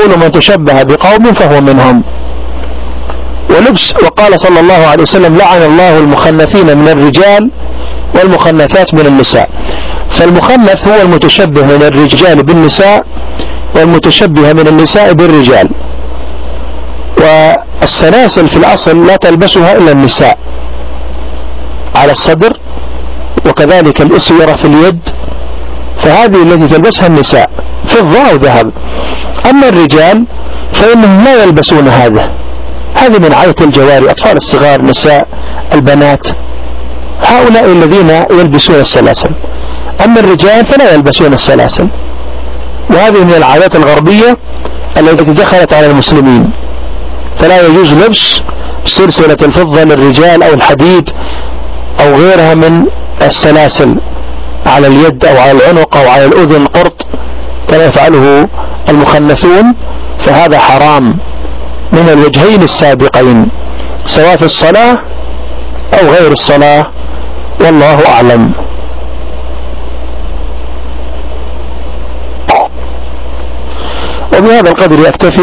يقول من تشبه بقوم فهو منهم. ولبس وقال صلى الله عليه وسلم لعن الله المخنثين من الرجال والمخنثات من النساء. فالمخنث هو المتشبه من الرجال بالنساء والمتشبه من النساء بالرجال. والسلاسل في الأصل لا تلبسها إلا النساء. على الصدر وكذلك الإسورة في اليد فهذه التي تلبسها النساء. فضة أو ذهب. أما الرجال فإنهم لا يلبسون هذا. هذه من عادة الجواري أطفال الصغار نساء البنات. هؤلاء الذين يلبسون السلاسل. أما الرجال فلا يلبسون السلاسل. وهذه من العادات الغربية التي دخلت على المسلمين. فلا يجوز لبس سلسلة الفضة للرجال أو الحديد أو غيرها من السلاسل على اليد أو على العنق أو على الأذن قرط كما يفعله المخنثون فهذا حرام من الوجهين السابقين سواء في الصلاة أو غير الصلاة والله أعلم. وبهذا القدر يكتفي